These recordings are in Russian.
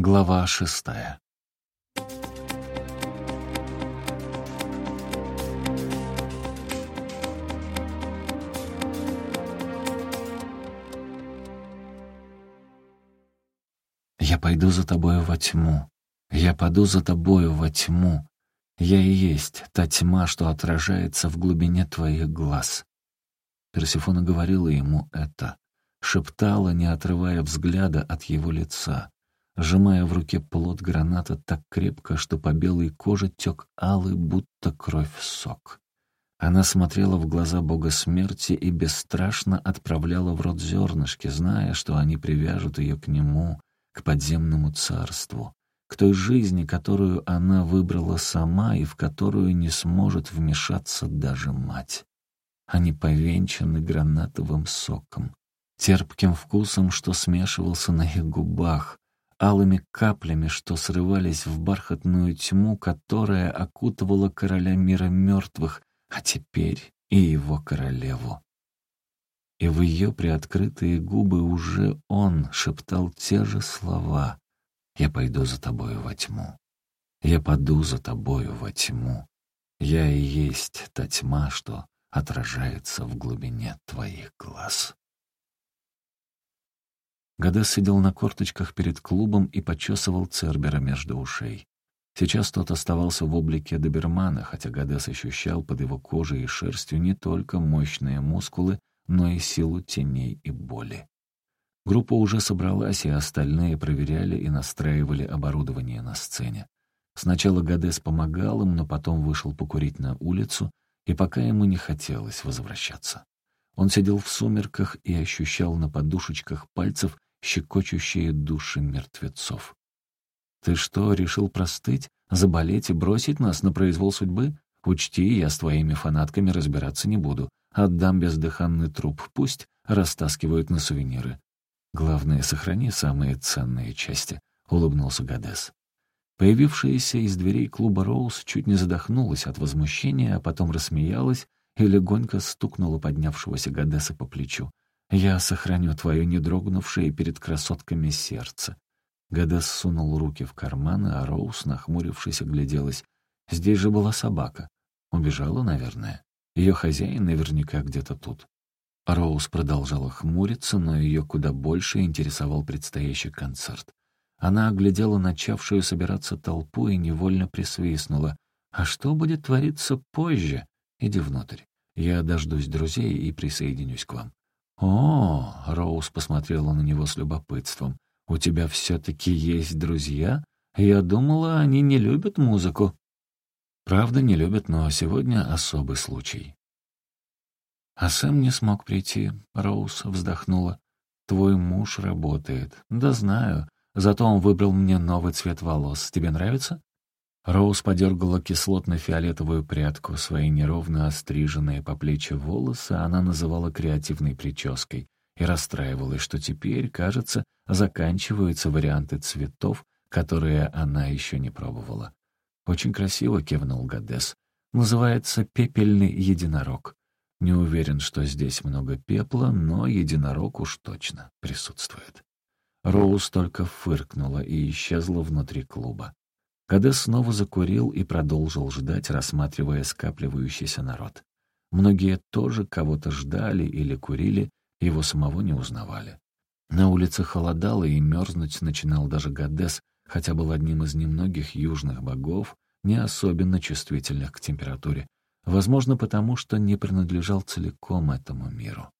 Глава шестая. Я пойду за тобою во тьму, я паду за тобою во тьму. Я и есть та тьма, что отражается в глубине твоих глаз. Персифона говорила ему это, шептала, не отрывая взгляда от его лица сжимая в руке плод граната так крепко, что по белой коже тек алый, будто кровь сок. Она смотрела в глаза бога смерти и бесстрашно отправляла в рот зернышки, зная, что они привяжут ее к нему, к подземному царству, к той жизни, которую она выбрала сама и в которую не сможет вмешаться даже мать. Они повенчаны гранатовым соком, терпким вкусом, что смешивался на их губах, алыми каплями, что срывались в бархатную тьму, которая окутывала короля мира мертвых, а теперь и его королеву. И в ее приоткрытые губы уже он шептал те же слова «Я пойду за тобою во тьму, я паду за тобою во тьму, я и есть та тьма, что отражается в глубине твоих глаз». Гадес сидел на корточках перед клубом и почесывал Цербера между ушей. Сейчас тот оставался в облике добермана, хотя Гадес ощущал под его кожей и шерстью не только мощные мускулы, но и силу теней и боли. Группа уже собралась, и остальные проверяли и настраивали оборудование на сцене. Сначала Гадес помогал им, но потом вышел покурить на улицу, и пока ему не хотелось возвращаться. Он сидел в сумерках и ощущал на подушечках пальцев щекочущие души мертвецов. «Ты что, решил простыть, заболеть и бросить нас на произвол судьбы? Учти, я с твоими фанатками разбираться не буду. Отдам бездыханный труп, пусть растаскивают на сувениры. Главное, сохрани самые ценные части», — улыбнулся Гадес. Появившаяся из дверей клуба Роуз чуть не задохнулась от возмущения, а потом рассмеялась и легонько стукнула поднявшегося Гадеса по плечу. Я сохраню твое не дрогнувшее перед красотками сердце». Гадес сунул руки в карманы, а Роуз, нахмурившись, огляделась. Здесь же была собака. Убежала, наверное. Ее хозяин наверняка где-то тут. Роуз продолжала хмуриться, но ее куда больше интересовал предстоящий концерт. Она оглядела начавшую собираться толпу и невольно присвистнула. «А что будет твориться позже? Иди внутрь. Я дождусь друзей и присоединюсь к вам». «О!» — Роуз посмотрела на него с любопытством. «У тебя все-таки есть друзья? Я думала, они не любят музыку». «Правда, не любят, но сегодня особый случай». «А Сэм не смог прийти», — Роуз вздохнула. «Твой муж работает». «Да знаю. Зато он выбрал мне новый цвет волос. Тебе нравится?» Роуз подергала кислотно-фиолетовую прядку, свои неровно остриженные по плечи волосы она называла креативной прической и расстраивалась, что теперь, кажется, заканчиваются варианты цветов, которые она еще не пробовала. «Очень красиво», — кивнул Гадес. «Называется «Пепельный единорог». Не уверен, что здесь много пепла, но единорог уж точно присутствует». Роуз только фыркнула и исчезла внутри клуба. Кадес снова закурил и продолжил ждать, рассматривая скапливающийся народ. Многие тоже кого-то ждали или курили, его самого не узнавали. На улице холодало, и мерзнуть начинал даже Гадес, хотя был одним из немногих южных богов, не особенно чувствительных к температуре, возможно, потому что не принадлежал целиком этому миру.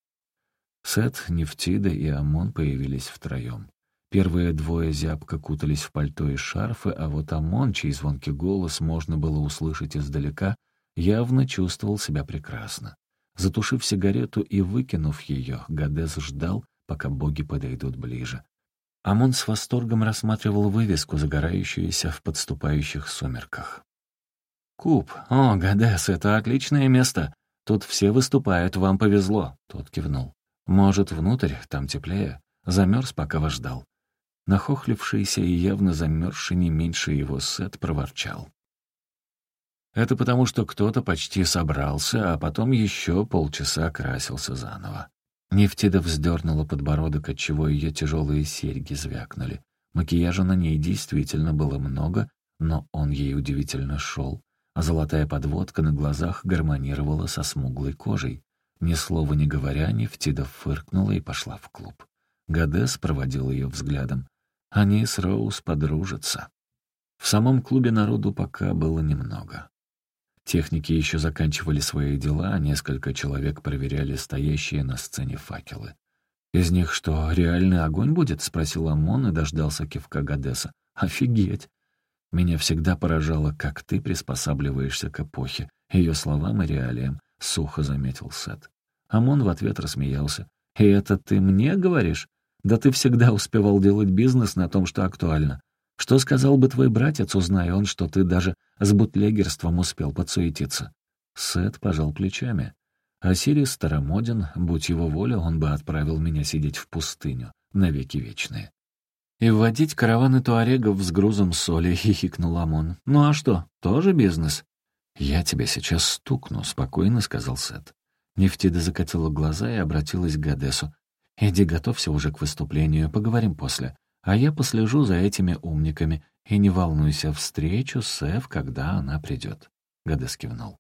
Сет, Нефтида и Амон появились втроем. Первые двое зябко кутались в пальто и шарфы, а вот Амон, чей звонкий голос можно было услышать издалека, явно чувствовал себя прекрасно. Затушив сигарету и выкинув ее, Гадес ждал, пока боги подойдут ближе. Амон с восторгом рассматривал вывеску, загорающуюся в подступающих сумерках. «Куб! О, Гадес, это отличное место! Тут все выступают, вам повезло!» Тот кивнул. «Может, внутрь, там теплее?» Замерз, пока вас ждал. Нахохлившийся и явно замерзший не меньше его Сет проворчал. Это потому, что кто-то почти собрался, а потом еще полчаса красился заново. Нефтида вздернула подбородок, отчего ее тяжелые серьги звякнули. Макияжа на ней действительно было много, но он ей удивительно шел, а золотая подводка на глазах гармонировала со смуглой кожей. Ни слова не говоря, Нефтида фыркнула и пошла в клуб. Гадес проводил ее взглядом. Они с Роуз подружатся. В самом клубе народу пока было немного. Техники еще заканчивали свои дела, а несколько человек проверяли стоящие на сцене факелы. «Из них что, реальный огонь будет?» — спросил Амон и дождался кивка Гадеса. «Офигеть! Меня всегда поражало, как ты приспосабливаешься к эпохе, ее словам и реалиям», — сухо заметил Сет. Амон в ответ рассмеялся. «И это ты мне говоришь? Да ты всегда успевал делать бизнес на том, что актуально. Что сказал бы твой братец, узнай он, что ты даже с бутлегерством успел подсуетиться?» Сет пожал плечами. А старомоден, будь его воля, он бы отправил меня сидеть в пустыню, навеки вечные. «И вводить караваны туарегов с грузом соли», — хихикнул Амон. «Ну а что, тоже бизнес?» «Я тебя сейчас стукну», — спокойно сказал Сет. Нефтида закатила глаза и обратилась к Гадесу. «Иди, готовься уже к выступлению, поговорим после. А я послежу за этими умниками. И не волнуйся, встречу с Эв, когда она придет». Гадес кивнул.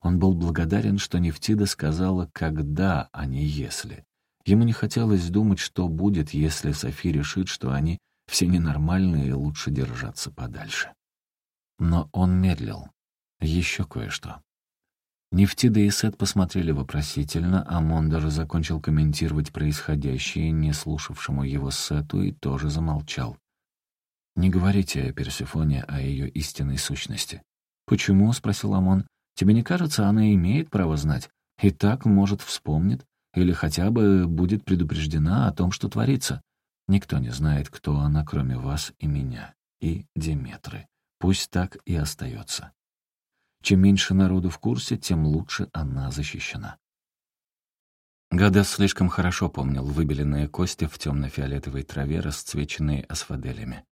Он был благодарен, что Нефтида сказала «когда», а не «если». Ему не хотелось думать, что будет, если Софи решит, что они все ненормальные и лучше держаться подальше. Но он медлил. Еще кое-что. Нефтида и Сет посмотрели вопросительно, а Мон даже закончил комментировать происходящее, не слушавшему его Сету, и тоже замолчал. «Не говорите о Персифоне, о ее истинной сущности». «Почему?» — спросил Амон. Тебе не кажется, она имеет право знать? И так, может, вспомнит, или хотя бы будет предупреждена о том, что творится. Никто не знает, кто она, кроме вас и меня, и Деметры. Пусть так и остается. Чем меньше народу в курсе, тем лучше она защищена. Гадес слишком хорошо помнил выбеленные кости в темно-фиолетовой траве, расцвеченные асфаделями.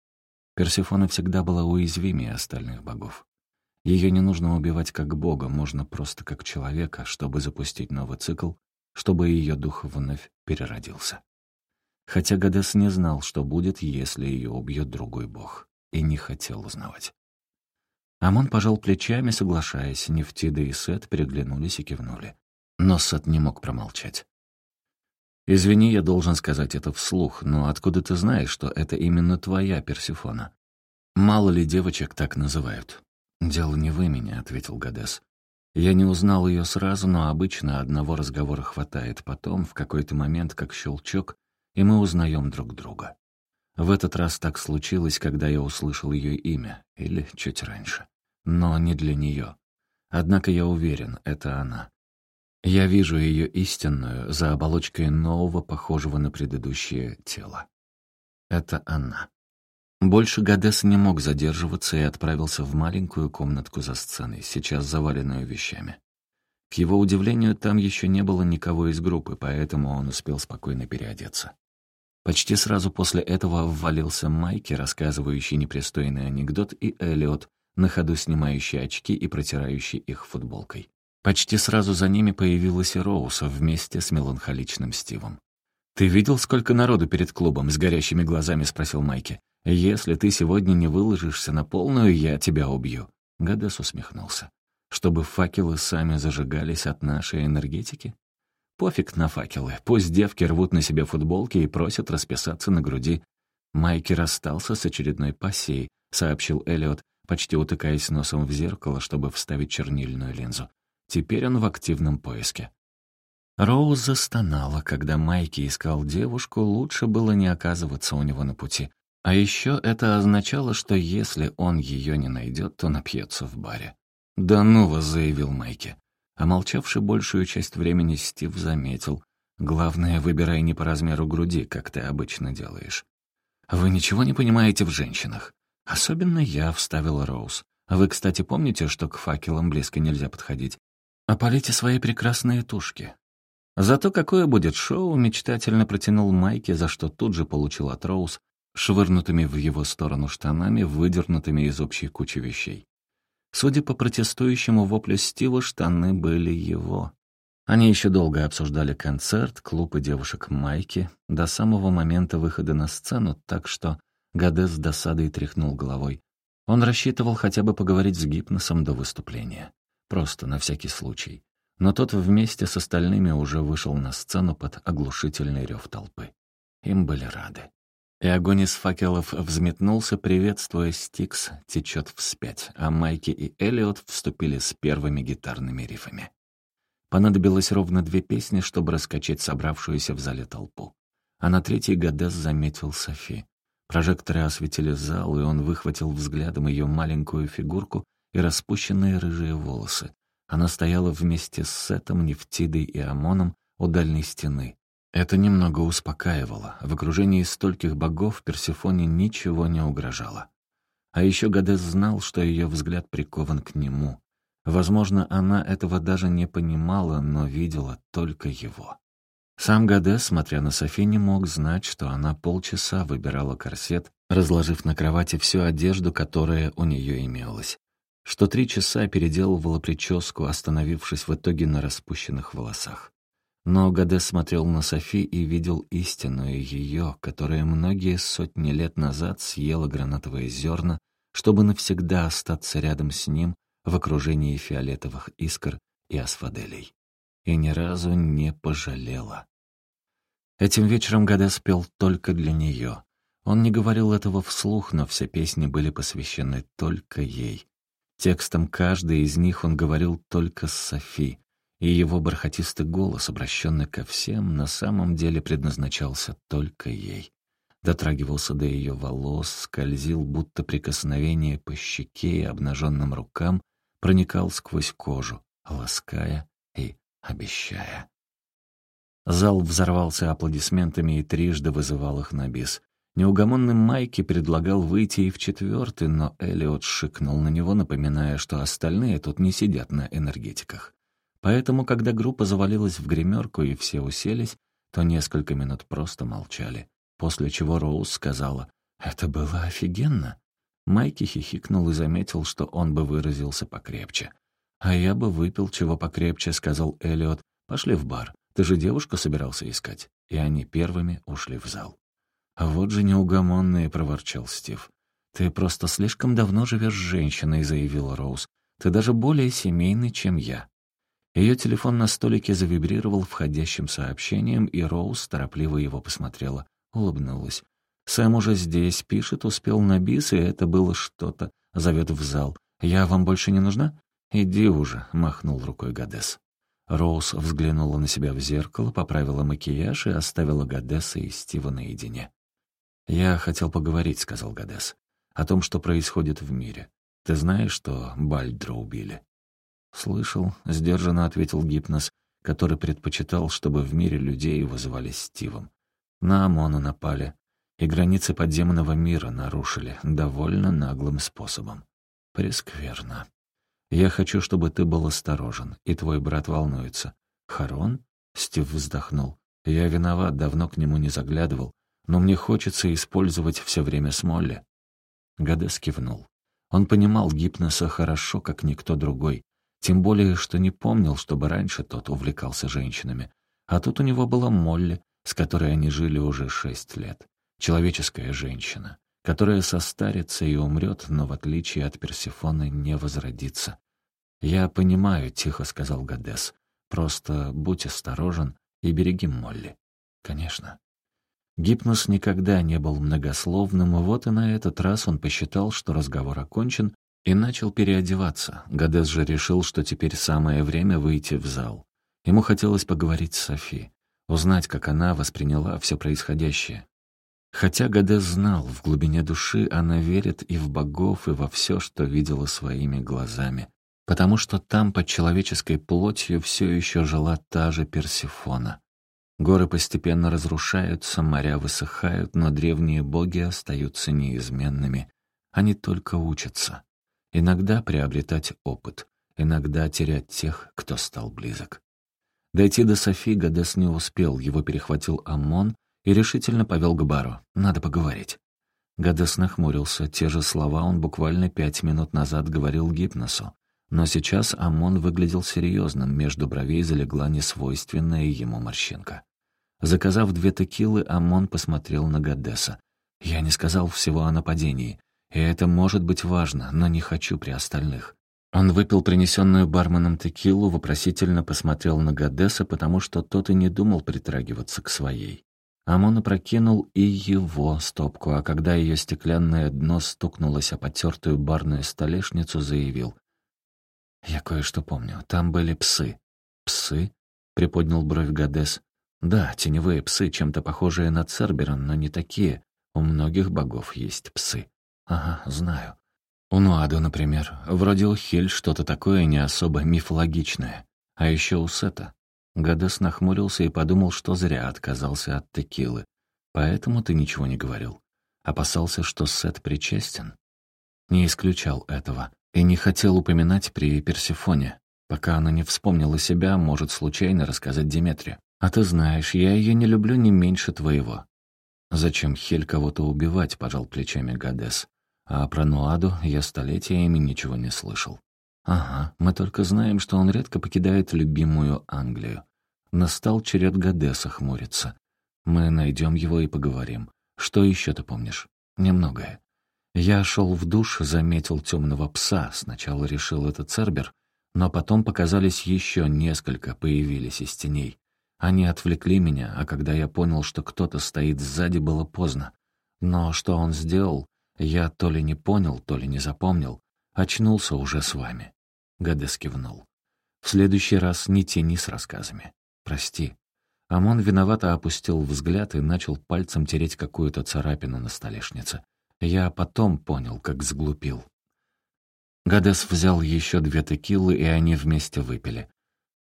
Персифона всегда была уязвимее остальных богов. Ее не нужно убивать как бога, можно просто как человека, чтобы запустить новый цикл, чтобы ее дух вновь переродился. Хотя Гадес не знал, что будет, если ее убьет другой бог, и не хотел узнавать. Амон пожал плечами, соглашаясь, Нефтида и Сет переглянулись и кивнули. Но Сет не мог промолчать. «Извини, я должен сказать это вслух, но откуда ты знаешь, что это именно твоя Персифона? Мало ли девочек так называют?» «Дело не в имени», — ответил Гадес. «Я не узнал ее сразу, но обычно одного разговора хватает потом, в какой-то момент, как щелчок, и мы узнаем друг друга. В этот раз так случилось, когда я услышал ее имя, или чуть раньше. Но не для нее. Однако я уверен, это она. Я вижу ее истинную за оболочкой нового, похожего на предыдущее тела. Это она. Больше Гадес не мог задерживаться и отправился в маленькую комнатку за сценой, сейчас заваленную вещами. К его удивлению, там еще не было никого из группы, поэтому он успел спокойно переодеться. Почти сразу после этого ввалился Майки, рассказывающий непристойный анекдот, и Эллиот, на ходу снимающий очки и протирающий их футболкой. Почти сразу за ними появилась и Роуса вместе с меланхоличным Стивом. «Ты видел, сколько народу перед клубом?» — с горящими глазами спросил Майки. «Если ты сегодня не выложишься на полную, я тебя убью». Гадес усмехнулся. «Чтобы факелы сами зажигались от нашей энергетики?» «Пофиг на факелы. Пусть девки рвут на себе футболки и просят расписаться на груди». Майки расстался с очередной пассией, сообщил Эллиот, почти утыкаясь носом в зеркало, чтобы вставить чернильную линзу. Теперь он в активном поиске. Роуз застонала, когда Майки искал девушку, лучше было не оказываться у него на пути. А еще это означало, что если он ее не найдет, то напьется в баре. «Да ну вас», — заявил Майки. А молчавший большую часть времени Стив заметил. «Главное, выбирай не по размеру груди, как ты обычно делаешь. Вы ничего не понимаете в женщинах. Особенно я», — вставила Роуз. «Вы, кстати, помните, что к факелам близко нельзя подходить? Опалите свои прекрасные тушки». Зато какое будет шоу, мечтательно протянул Майки, за что тут же получил от Роуз швырнутыми в его сторону штанами, выдернутыми из общей кучи вещей. Судя по протестующему воплю Стива, штаны были его. Они еще долго обсуждали концерт, клуб и девушек Майки до самого момента выхода на сцену, так что Гадес с досадой тряхнул головой. Он рассчитывал хотя бы поговорить с Гипносом до выступления. Просто на всякий случай. Но тот вместе с остальными уже вышел на сцену под оглушительный рев толпы. Им были рады. И огонь из факелов взметнулся, приветствуя Стикс, течет вспять, а Майки и Элliot вступили с первыми гитарными рифами. Понадобилось ровно две песни, чтобы раскачать собравшуюся в зале толпу. А на третий Гадес заметил Софи. Прожекторы осветили зал, и он выхватил взглядом ее маленькую фигурку и распущенные рыжие волосы. Она стояла вместе с Сетом, Нефтидой и Амоном у дальней стены. Это немного успокаивало. В окружении стольких богов Персефоне ничего не угрожало. А еще Гадес знал, что ее взгляд прикован к нему. Возможно, она этого даже не понимала, но видела только его. Сам Гадес, смотря на Софи, не мог знать, что она полчаса выбирала корсет, разложив на кровати всю одежду, которая у нее имелась. Что три часа переделывала прическу, остановившись в итоге на распущенных волосах. Но Гадес смотрел на Софи и видел истинную ее, которая многие сотни лет назад съела гранатовые зерна, чтобы навсегда остаться рядом с ним в окружении фиолетовых искр и асфаделей и ни разу не пожалела. Этим вечером Гаде спел только для нее. Он не говорил этого вслух, но все песни были посвящены только ей. Текстом каждой из них он говорил только с Софи, и его бархатистый голос, обращенный ко всем, на самом деле предназначался только ей. Дотрагивался до ее волос, скользил, будто прикосновение по щеке и обнаженным рукам проникал сквозь кожу, лаская и обещая. Зал взорвался аплодисментами и трижды вызывал их на бис. Неугомонный Майки предлагал выйти и в четвертый, но Элиот шикнул на него, напоминая, что остальные тут не сидят на энергетиках. Поэтому, когда группа завалилась в гримерку и все уселись, то несколько минут просто молчали. После чего Роуз сказала «Это было офигенно». Майки хихикнул и заметил, что он бы выразился покрепче. «А я бы выпил чего покрепче», — сказал Эллиот. «Пошли в бар. Ты же девушку собирался искать». И они первыми ушли в зал. «А вот же неугомонные», — проворчал Стив. «Ты просто слишком давно живешь с женщиной», — заявила Роуз. «Ты даже более семейный, чем я». Ее телефон на столике завибрировал входящим сообщением, и Роуз торопливо его посмотрела, улыбнулась. «Сэм уже здесь, пишет, успел на бис, и это было что-то. Зовет в зал. Я вам больше не нужна?» «Иди уже», — махнул рукой Гадес. Роуз взглянула на себя в зеркало, поправила макияж и оставила Гадеса и Стива наедине. «Я хотел поговорить», — сказал Гадес, — «о том, что происходит в мире. Ты знаешь, что Бальдра убили?» «Слышал», — сдержанно ответил Гипнос, который предпочитал, чтобы в мире людей вызывали Стивом. На Амона напали, и границы подземного мира нарушили довольно наглым способом. Прескверно. Я хочу, чтобы ты был осторожен, и твой брат волнуется. Харон? Стив вздохнул. Я виноват, давно к нему не заглядывал, но мне хочется использовать все время Смолли. Гадес кивнул. Он понимал Гипноса хорошо, как никто другой, тем более, что не помнил, чтобы раньше тот увлекался женщинами. А тут у него была Молли, с которой они жили уже шесть лет. Человеческая женщина, которая состарится и умрет, но в отличие от Персифоны не возродится. «Я понимаю», — тихо сказал Гадес. «Просто будь осторожен и береги Молли». «Конечно». Гипнос никогда не был многословным, и вот и на этот раз он посчитал, что разговор окончен, и начал переодеваться. Гадес же решил, что теперь самое время выйти в зал. Ему хотелось поговорить с Софи, узнать, как она восприняла все происходящее. Хотя Гадес знал, в глубине души она верит и в богов, и во все, что видела своими глазами потому что там под человеческой плотью все еще жила та же Персифона. Горы постепенно разрушаются, моря высыхают, но древние боги остаются неизменными. Они только учатся. Иногда приобретать опыт, иногда терять тех, кто стал близок. Дойти до Софи Гадес не успел, его перехватил Амон и решительно повел к бару. «Надо поговорить». Гадес нахмурился, те же слова он буквально пять минут назад говорил Гипносу. Но сейчас Амон выглядел серьезным, между бровей залегла несвойственная ему морщинка. Заказав две текилы, Амон посмотрел на Гадеса. Я не сказал всего о нападении. И это может быть важно, но не хочу при остальных. Он выпил принесенную барменом текилу, вопросительно посмотрел на Гадеса, потому что тот и не думал притрагиваться к своей. Амон опрокинул и его стопку, а когда ее стеклянное дно стукнулось о потертую барную столешницу, заявил. «Я кое-что помню. Там были псы». «Псы?» — приподнял бровь Гадес. «Да, теневые псы, чем-то похожие на Церберон, но не такие. У многих богов есть псы». «Ага, знаю. У Нуаду, например. Вроде у Хель что-то такое не особо мифологичное. А еще у Сета. Гадес нахмурился и подумал, что зря отказался от текилы. Поэтому ты ничего не говорил. Опасался, что Сет причастен. Не исключал этого. И не хотел упоминать при Персифоне. Пока она не вспомнила себя, может случайно рассказать Диметре. А ты знаешь, я ее не люблю не меньше твоего. Зачем Хель кого-то убивать, пожал плечами Гадес. А про Нуаду я столетиями ничего не слышал. Ага, мы только знаем, что он редко покидает любимую Англию. Настал черед Гадеса хмуриться. Мы найдем его и поговорим. Что еще ты помнишь? Немногое. Я шел в душ, заметил темного пса. Сначала решил это Цербер, но потом показались еще несколько, появились из теней. Они отвлекли меня, а когда я понял, что кто-то стоит сзади, было поздно. Но что он сделал, я то ли не понял, то ли не запомнил. Очнулся уже с вами. Гадес кивнул. В следующий раз не тяни с рассказами. Прости. Амон виновато опустил взгляд и начал пальцем тереть какую-то царапину на столешнице. Я потом понял, как сглупил. Гадес взял еще две текилы, и они вместе выпили.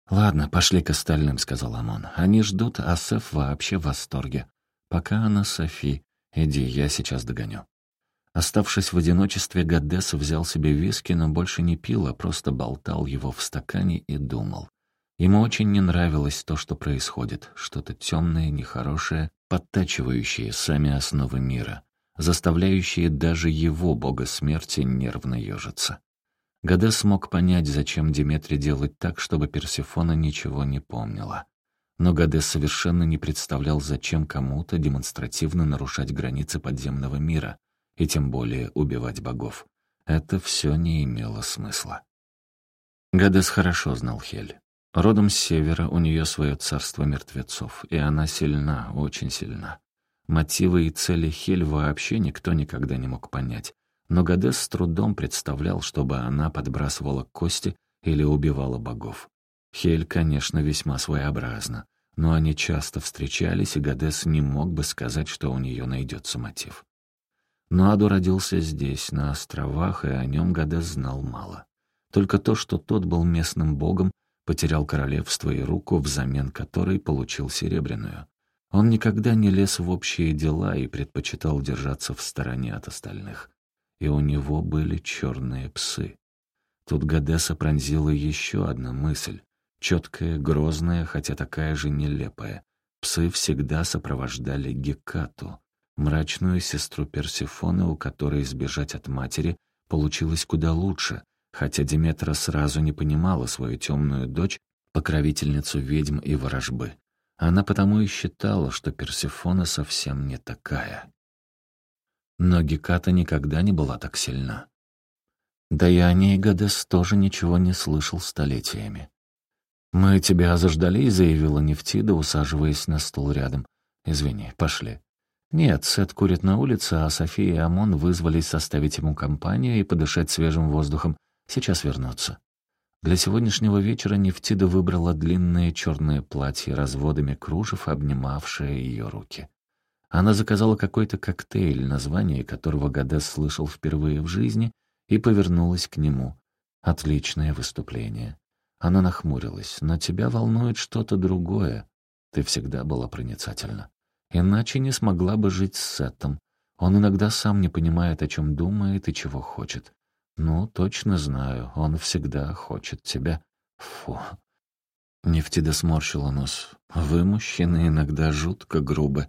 «Ладно, пошли к остальным», — сказал Амон. «Они ждут, а Сеф вообще в восторге. Пока она Софи. Иди, я сейчас догоню». Оставшись в одиночестве, Гадес взял себе виски, но больше не пил, а просто болтал его в стакане и думал. Ему очень не нравилось то, что происходит, что-то темное, нехорошее, подтачивающее сами основы мира, заставляющее даже его, бога смерти, нервно ежиться. Гадес смог понять, зачем Диметре делать так, чтобы Персефона ничего не помнила. Но Гадес совершенно не представлял, зачем кому-то демонстративно нарушать границы подземного мира, и тем более убивать богов. Это все не имело смысла. Гадес хорошо знал Хель. Родом с севера у нее свое царство мертвецов, и она сильна, очень сильна. Мотивы и цели Хель вообще никто никогда не мог понять, но Гадес с трудом представлял, чтобы она подбрасывала кости или убивала богов. Хель, конечно, весьма своеобразна, но они часто встречались, и Гадес не мог бы сказать, что у нее найдется мотив. Но Аду родился здесь, на островах, и о нем Гадес знал мало. Только то, что тот был местным богом, потерял королевство и руку, взамен которой получил серебряную. Он никогда не лез в общие дела и предпочитал держаться в стороне от остальных. И у него были черные псы. Тут Гадеса пронзила еще одна мысль, четкая, грозная, хотя такая же нелепая. Псы всегда сопровождали Гекату, мрачную сестру Персифоны, у которой избежать от матери получилось куда лучше, хотя Диметра сразу не понимала свою темную дочь, покровительницу ведьм и ворожбы. Она потому и считала, что Персифона совсем не такая. Но Геката никогда не была так сильна. Да и о ней Гадес тоже ничего не слышал столетиями. «Мы тебя заждали», — заявила Нефтида, усаживаясь на стул рядом. «Извини, пошли». Нет, Сет курит на улице, а София и Амон вызвались составить ему компанию и подышать свежим воздухом. Сейчас вернутся. Для сегодняшнего вечера Нефтида выбрала длинное черное платье разводами кружев, обнимавшее ее руки. Она заказала какой-то коктейль, название которого Гадес слышал впервые в жизни, и повернулась к нему. Отличное выступление. Она нахмурилась. «Но тебя волнует что-то другое. Ты всегда была проницательна. Иначе не смогла бы жить с Сетом. Он иногда сам не понимает, о чем думает и чего хочет. Ну, точно знаю, он всегда хочет тебя. Фу. Нефтида сморщила нос. Вы, мужчины, иногда жутко грубы.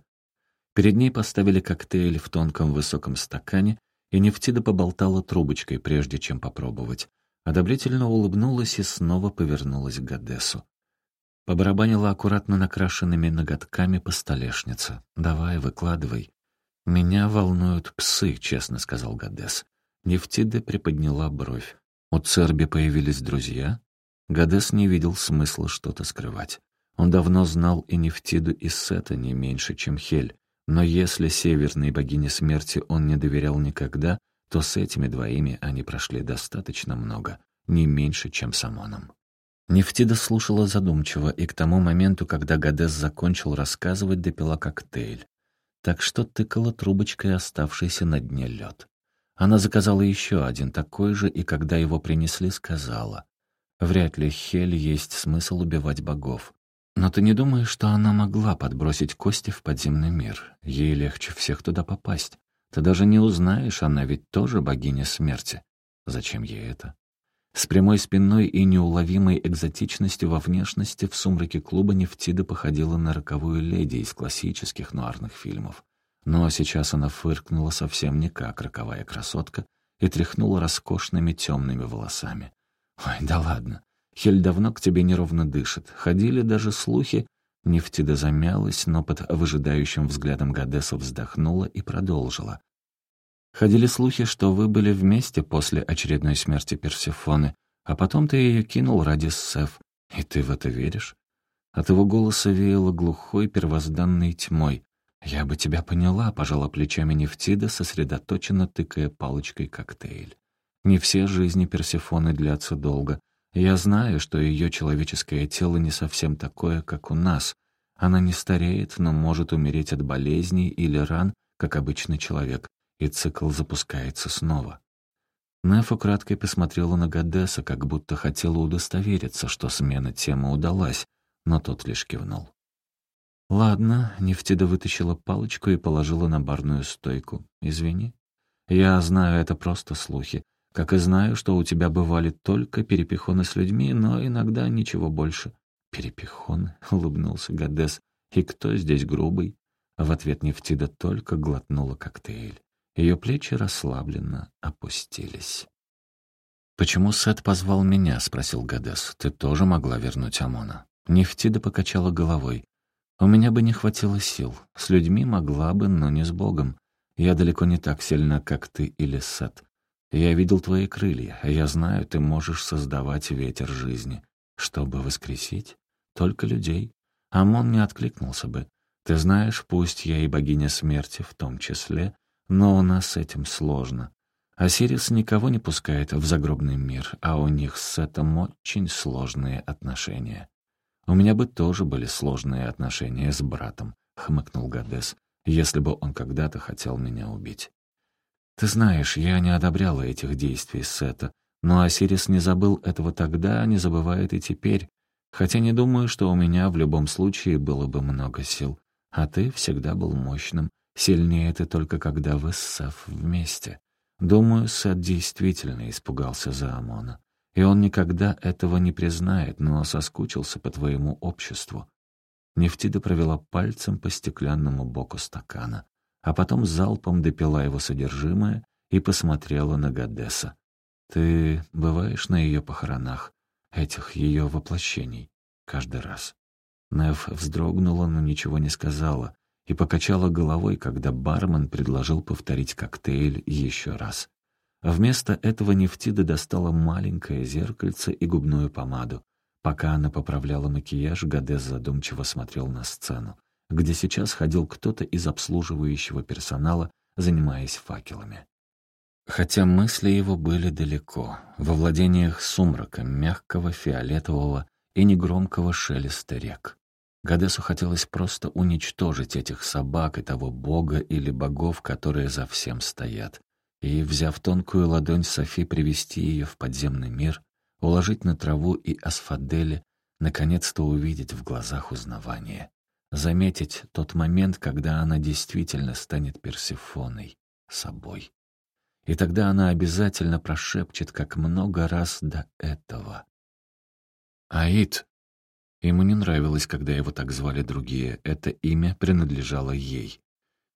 Перед ней поставили коктейль в тонком высоком стакане, и Нефтида поболтала трубочкой, прежде чем попробовать. Одобрительно улыбнулась и снова повернулась к Гадесу. Побарабанила аккуратно накрашенными ноготками по столешнице. «Давай, выкладывай». «Меня волнуют псы», — честно сказал Гадес. Нефтида приподняла бровь. У Церби появились друзья? Гадес не видел смысла что-то скрывать. Он давно знал и Нефтиду, и Сета не меньше, чем Хель. Но если северной богине смерти он не доверял никогда, то с этими двоими они прошли достаточно много, не меньше, чем с Амоном. Нефтида слушала задумчиво, и к тому моменту, когда Гадес закончил рассказывать, допила коктейль. Так что тыкала трубочкой оставшийся на дне лед. Она заказала еще один такой же, и когда его принесли, сказала, «Вряд ли Хель есть смысл убивать богов. Но ты не думаешь, что она могла подбросить кости в подземный мир? Ей легче всех туда попасть. Ты даже не узнаешь, она ведь тоже богиня смерти. Зачем ей это? С прямой спиной и неуловимой экзотичностью во внешности в сумраке клуба Нефтида походила на роковую леди из классических нуарных фильмов. Но сейчас она фыркнула совсем не как роковая красотка и тряхнула роскошными темными волосами. «Ой, да ладно, Хель давно к тебе неровно дышит. Ходили даже слухи. Нефтида замялась, но под выжидающим взглядом Гадеса вздохнула и продолжила. Ходили слухи, что вы были вместе после очередной смерти Персефоны, а потом ты ее кинул ради Сеф. И ты в это веришь? От его голоса веяло глухой первозданной тьмой. «Я бы тебя поняла», — пожала плечами Нефтида, сосредоточенно тыкая палочкой коктейль. «Не все жизни Персефоны длятся долго. Я знаю, что ее человеческое тело не совсем такое, как у нас. Она не стареет, но может умереть от болезней или ран, как обычный человек, и цикл запускается снова. Неф украдкой посмотрела на Гадеса, как будто хотела удостовериться, что смена темы удалась, но тот лишь кивнул. «Ладно», — Нефтида вытащила палочку и положила на барную стойку. «Извини. Я знаю, это просто слухи. Как и знаю, что у тебя бывали только перепихоны с людьми, но иногда ничего больше. Перепихоны, улыбнулся Гадес. И кто здесь грубый? В ответ Нефтида только глотнула коктейль. Ее плечи расслабленно опустились. «Почему Сет позвал меня?» — спросил Гадес. «Ты тоже могла вернуть Амона?» Нефтида покачала головой. «У меня бы не хватило сил. С людьми могла бы, но не с Богом. Я далеко не так сильна, как ты или Сет. Я видел твои крылья, а я знаю, ты можешь создавать ветер жизни. Чтобы воскресить? Только людей. Амон не откликнулся бы. Ты знаешь, пусть я и богиня смерти в том числе, но у нас с этим сложно. Осирис никого не пускает в загробный мир, а у них с этим очень сложные отношения. У меня бы тоже были сложные отношения с братом, хмыкнул Гадес, если бы он когда-то хотел меня убить. Ты знаешь, я не одобряла этих действий Сета, но Осирис не забыл этого тогда, не забывает и теперь, хотя не думаю, что у меня в любом случае было бы много сил. А ты всегда был мощным, сильнее ты только когда вы с Сеф вместе. Думаю, Сет действительно испугался за Амона. И он никогда этого не признает, но соскучился по твоему обществу. Нефтида провела пальцем по стеклянному боку стакана а потом залпом допила его содержимое и посмотрела на Гадеса. «Ты бываешь на ее похоронах, этих ее воплощений, каждый раз?» Нев вздрогнула, но ничего не сказала, и покачала головой, когда бармен предложил повторить коктейль еще раз. Вместо этого Нефтида достала маленькое зеркальце и губную помаду. Пока она поправляла макияж, Гадес задумчиво смотрел на сцену где сейчас ходил кто-то из обслуживающего персонала, занимаясь факелами. Хотя мысли его были далеко, во владениях сумрака, мягкого, фиолетового и негромкого шелеста рек. Гадесу хотелось просто уничтожить этих собак и того бога или богов, которые за всем стоят, и, взяв тонкую ладонь Софи, привести ее в подземный мир, уложить на траву и асфадели, наконец-то увидеть в глазах узнавание заметить тот момент, когда она действительно станет Персифоной, собой. И тогда она обязательно прошепчет, как много раз до этого. «Аид!» Ему не нравилось, когда его так звали другие. Это имя принадлежало ей.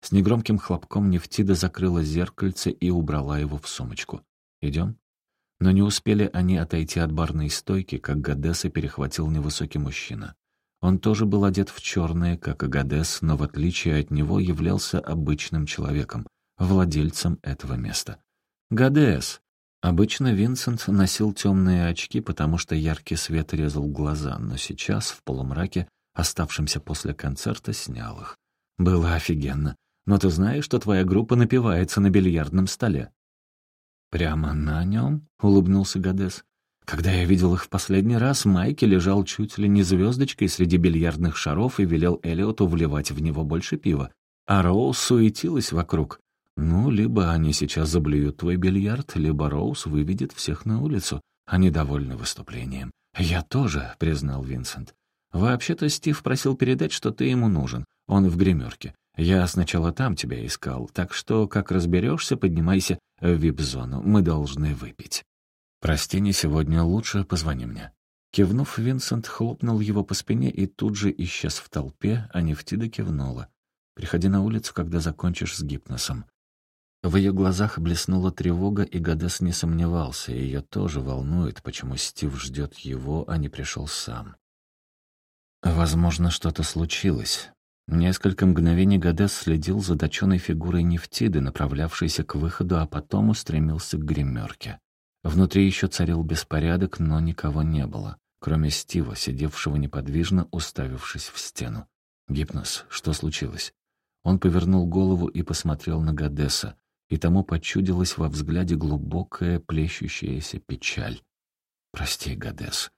С негромким хлопком Нефтида закрыла зеркальце и убрала его в сумочку. «Идем?» Но не успели они отойти от барной стойки, как Гадеса перехватил невысокий мужчина. Он тоже был одет в черное, как и Гадес, но в отличие от него являлся обычным человеком, владельцем этого места. Гадес! Обычно Винсент носил темные очки, потому что яркий свет резал глаза, но сейчас, в полумраке, оставшемся после концерта, снял их. Было офигенно. Но ты знаешь, что твоя группа напивается на бильярдном столе?» «Прямо на нем?» — улыбнулся Гадес. «Когда я видел их в последний раз, Майки лежал чуть ли не звездочкой среди бильярдных шаров и велел Элиоту вливать в него больше пива. А Роуз суетилась вокруг. Ну, либо они сейчас заблюют твой бильярд, либо Роуз выведет всех на улицу. Они довольны выступлением. «Я тоже», — признал Винсент. «Вообще-то Стив просил передать, что ты ему нужен. Он в гримерке. Я сначала там тебя искал, так что, как разберешься, поднимайся в вип-зону. Мы должны выпить. Прости, не сегодня, лучше позвони мне». Кивнув, Винсент хлопнул его по спине и тут же исчез в толпе, а Нефтида кивнула. «Приходи на улицу, когда закончишь с гипносом». В ее глазах блеснула тревога, и Гадес не сомневался, ее тоже волнует, почему Стив ждет его, а не пришел сам. Возможно, что-то случилось. Несколько мгновений Гадес следил за точенной фигурой Нефтиды, направлявшейся к выходу, а потом устремился к гримерке. Внутри еще царил беспорядок, но никого не было, кроме Стива, сидевшего неподвижно, уставившись в стену. «Гипноз, что случилось?» Он повернул голову и посмотрел на Гадеса, и тому почудилась во взгляде глубокая, плещущаяся печаль. «Прости, Гадес.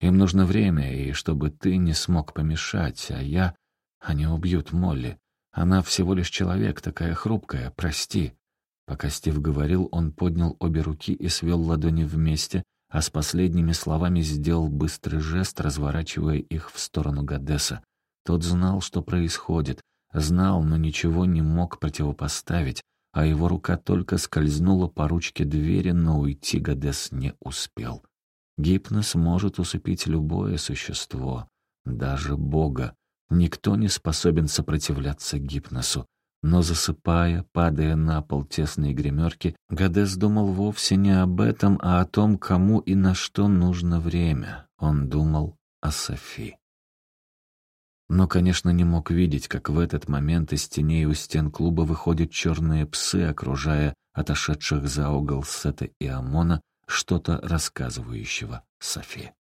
Им нужно время, и чтобы ты не смог помешать, а я...» Они убьют Молли. Она всего лишь человек, такая хрупкая, прости». Пока Стив говорил, он поднял обе руки и свел ладони вместе, а с последними словами сделал быстрый жест, разворачивая их в сторону Гадеса. Тот знал, что происходит, знал, но ничего не мог противопоставить, а его рука только скользнула по ручке двери, но уйти Гадес не успел. Гипноз может усыпить любое существо, даже Бога. Никто не способен сопротивляться гипносу. Но засыпая, падая на пол тесной гримерки, Гадес думал вовсе не об этом, а о том, кому и на что нужно время. Он думал о Софи. Но, конечно, не мог видеть, как в этот момент из теней у стен клуба выходят черные псы, окружая отошедших за угол Сета и Амона, что-то рассказывающего Софи.